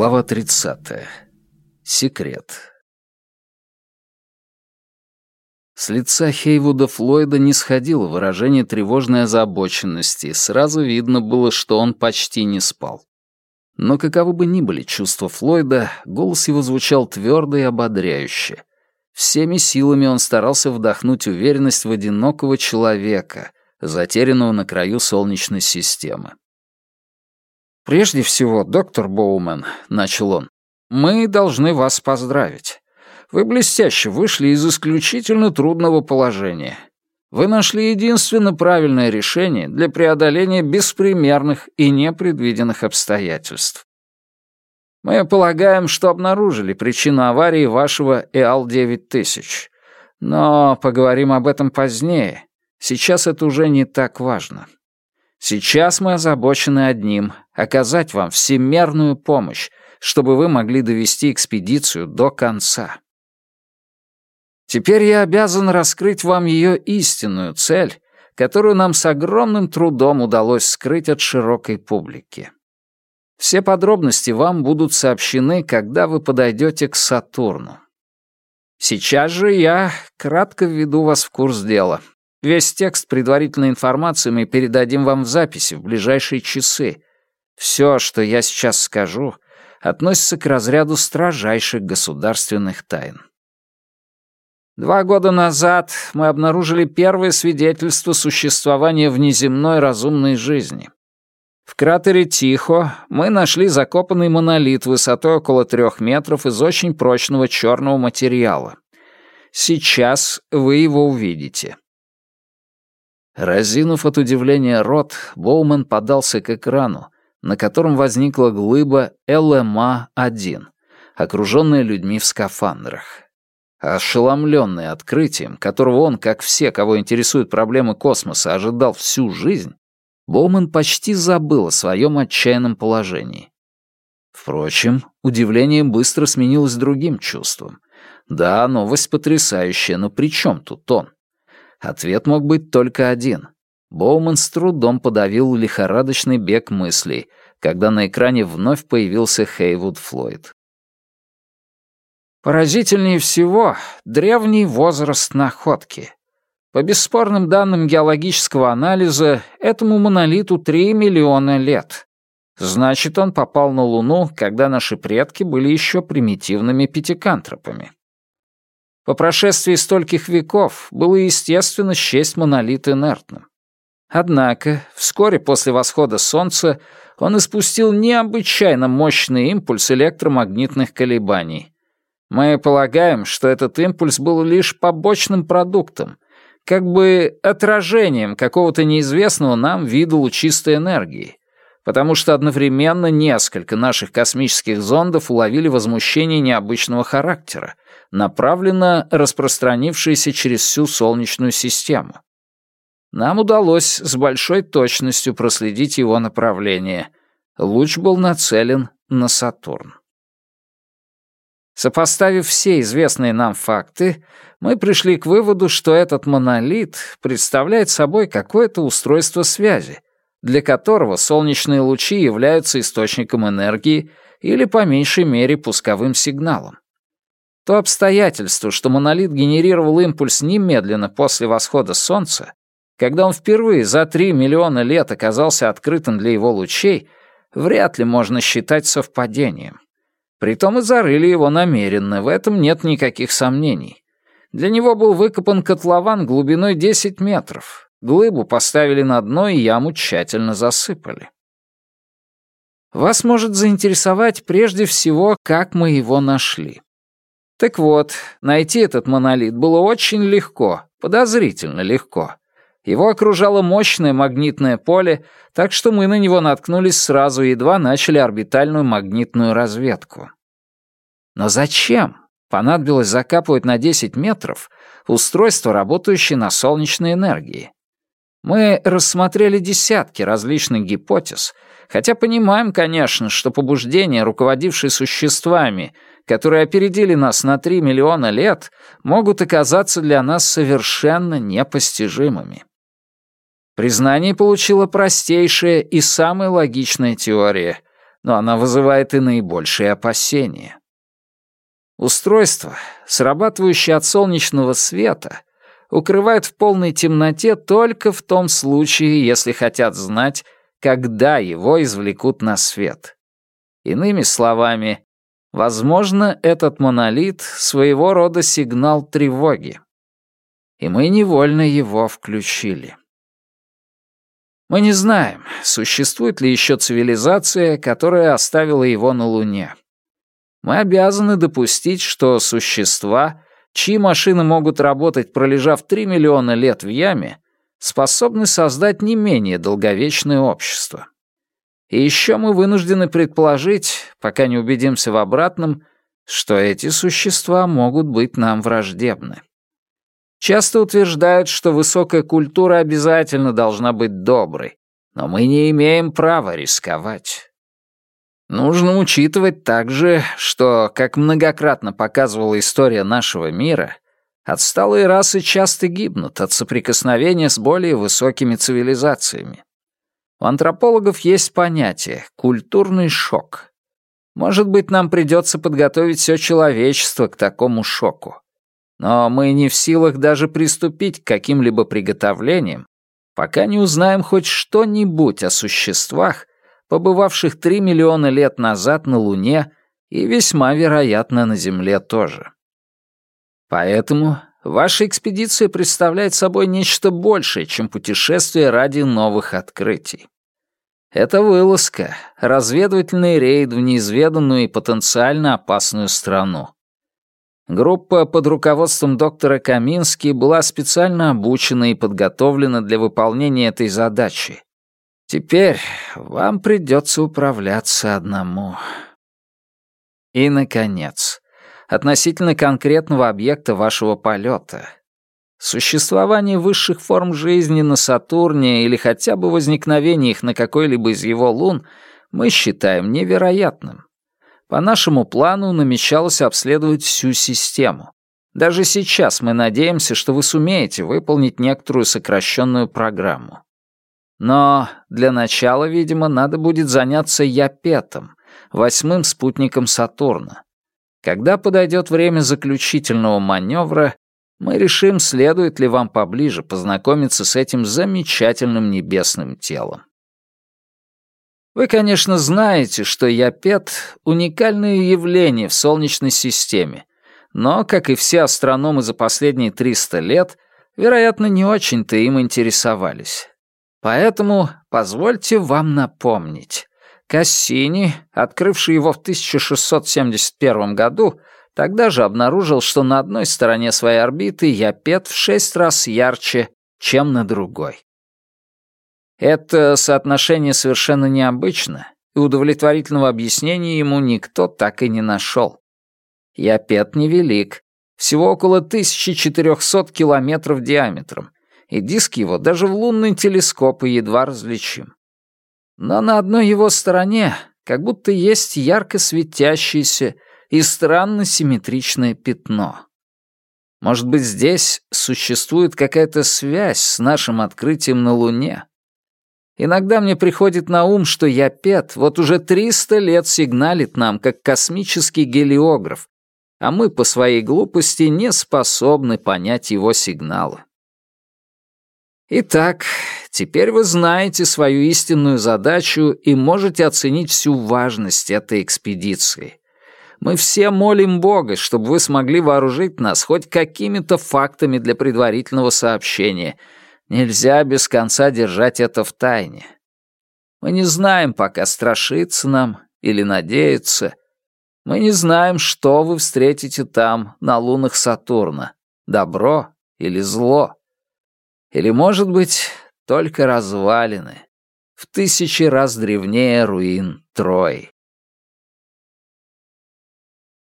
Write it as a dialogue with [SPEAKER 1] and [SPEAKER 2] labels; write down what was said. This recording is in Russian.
[SPEAKER 1] Глава 30. Секрет. С лица Хейвуда Флойда не сходило выражение тревожной озабоченности, сразу видно было, что он почти не спал. Но каковы бы ни были чувства Флойда, голос его звучал твердо и ободряюще. Всеми силами он старался вдохнуть уверенность в одинокого человека, затерянного на краю Солнечной системы. «Прежде всего, доктор Боумен», — начал он, — «мы должны вас поздравить. Вы блестяще вышли из исключительно трудного положения. Вы нашли единственно правильное решение для преодоления беспримерных и непредвиденных обстоятельств. Мы полагаем, что обнаружили причину аварии вашего ЭАЛ-9000. Но поговорим об этом позднее. Сейчас это уже не так важно. Сейчас мы озабочены одним — оказать вам всемерную помощь, чтобы вы могли довести экспедицию до конца. Теперь я обязан раскрыть вам ее истинную цель, которую нам с огромным трудом удалось скрыть от широкой публики. Все подробности вам будут сообщены, когда вы подойдете к Сатурну. Сейчас же я кратко введу вас в курс дела. Весь текст предварительной информации мы передадим вам в записи в ближайшие часы. Все, что я сейчас скажу, относится к разряду строжайших государственных тайн. Два года назад мы обнаружили первое свидетельство существования внеземной разумной жизни. В кратере Тихо мы нашли закопанный монолит высотой около трех метров из очень прочного черного материала. Сейчас вы его увидите. Разинув от удивления рот, Боумен подался к экрану, на котором возникла глыба ЛМА-1, окруженная людьми в скафандрах. Ошеломленный открытием, которого он, как все, кого интересуют проблемы космоса, ожидал всю жизнь, Боумен почти забыл о своем отчаянном положении. Впрочем, удивление быстро сменилось другим чувством. Да, новость потрясающая, но при чем тут он? Ответ мог быть только один. Боуман с трудом подавил лихорадочный бег мыслей, когда на экране вновь появился Хейвуд Флойд. Поразительнее всего древний возраст находки. По бесспорным данным геологического анализа, этому монолиту 3 миллиона лет. Значит, он попал на Луну, когда наши предки были еще примитивными пятикантропами. По прошествии стольких веков было естественно счесть монолит инертным. Однако, вскоре после восхода Солнца он испустил необычайно мощный импульс электромагнитных колебаний. Мы полагаем, что этот импульс был лишь побочным продуктом, как бы отражением какого-то неизвестного нам вида лучистой энергии, потому что одновременно несколько наших космических зондов уловили возмущение необычного характера, направленно распространившееся через всю Солнечную систему. Нам удалось с большой точностью проследить его направление. Луч был нацелен на Сатурн. Сопоставив все известные нам факты, мы пришли к выводу, что этот монолит представляет собой какое-то устройство связи, для которого солнечные лучи являются источником энергии или, по меньшей мере, пусковым сигналом. То обстоятельство, что монолит генерировал импульс немедленно после восхода Солнца, когда он впервые за 3 миллиона лет оказался открытым для его лучей, вряд ли можно считать совпадением. Притом и зарыли его намеренно, в этом нет никаких сомнений. Для него был выкопан котлован глубиной 10 метров. Глыбу поставили на дно и яму тщательно засыпали. Вас может заинтересовать прежде всего, как мы его нашли. Так вот, найти этот монолит было очень легко, подозрительно легко. Его окружало мощное магнитное поле, так что мы на него наткнулись сразу, едва начали орбитальную магнитную разведку. Но зачем понадобилось закапывать на 10 метров устройство, работающее на солнечной энергии? Мы рассмотрели десятки различных гипотез, хотя понимаем, конечно, что побуждения, руководившие существами, которые опередили нас на 3 миллиона лет, могут оказаться для нас совершенно непостижимыми. Признание получила простейшая и самая логичная теория. но она вызывает и наибольшие опасения. Устройство, срабатывающее от солнечного света, укрывает в полной темноте только в том случае, если хотят знать, когда его извлекут на свет. Иными словами, возможно, этот монолит — своего рода сигнал тревоги. И мы невольно его включили. Мы не знаем, существует ли еще цивилизация, которая оставила его на Луне. Мы обязаны допустить, что существа, чьи машины могут работать, пролежав 3 миллиона лет в яме, способны создать не менее долговечное общество. И еще мы вынуждены предположить, пока не убедимся в обратном, что эти существа могут быть нам враждебны. Часто утверждают, что высокая культура обязательно должна быть доброй, но мы не имеем права рисковать. Нужно учитывать также, что, как многократно показывала история нашего мира, Отсталые расы часто гибнут от соприкосновения с более высокими цивилизациями. У антропологов есть понятие «культурный шок». Может быть, нам придется подготовить все человечество к такому шоку. Но мы не в силах даже приступить к каким-либо приготовлениям, пока не узнаем хоть что-нибудь о существах, побывавших 3 миллиона лет назад на Луне и весьма вероятно на Земле тоже. Поэтому ваша экспедиция представляет собой нечто большее, чем путешествие ради новых открытий. Это вылазка, разведывательный рейд в неизведанную и потенциально опасную страну. Группа под руководством доктора Камински была специально обучена и подготовлена для выполнения этой задачи. Теперь вам придется управляться одному. И, наконец, относительно конкретного объекта вашего полета. Существование высших форм жизни на Сатурне или хотя бы возникновение их на какой-либо из его лун мы считаем невероятным. По нашему плану намечалось обследовать всю систему. Даже сейчас мы надеемся, что вы сумеете выполнить некоторую сокращенную программу. Но для начала, видимо, надо будет заняться Япетом, восьмым спутником Сатурна. Когда подойдет время заключительного маневра, мы решим, следует ли вам поближе познакомиться с этим замечательным небесным телом. Вы, конечно, знаете, что Япет — уникальное явление в Солнечной системе, но, как и все астрономы за последние 300 лет, вероятно, не очень-то им интересовались. Поэтому позвольте вам напомнить. Кассини, открывший его в 1671 году, тогда же обнаружил, что на одной стороне своей орбиты Япет в шесть раз ярче, чем на другой. Это соотношение совершенно необычно, и удовлетворительного объяснения ему никто так и не нашел. Япет невелик, всего около 1400 километров диаметром, и диск его даже в лунный телескоп едва различим но на одной его стороне как будто есть ярко светящееся и странно симметричное пятно. Может быть, здесь существует какая-то связь с нашим открытием на Луне? Иногда мне приходит на ум, что Япет вот уже 300 лет сигналит нам, как космический гелиограф, а мы по своей глупости не способны понять его сигналы. Итак, теперь вы знаете свою истинную задачу и можете оценить всю важность этой экспедиции. Мы все молим Бога, чтобы вы смогли вооружить нас хоть какими-то фактами для предварительного сообщения. Нельзя без конца держать это в тайне. Мы не знаем, пока страшиться нам или надеяться. Мы не знаем, что вы встретите там, на лунах Сатурна. Добро или зло. Или, может быть, только развалины в тысячи раз древнее руин Трои.